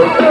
Okay.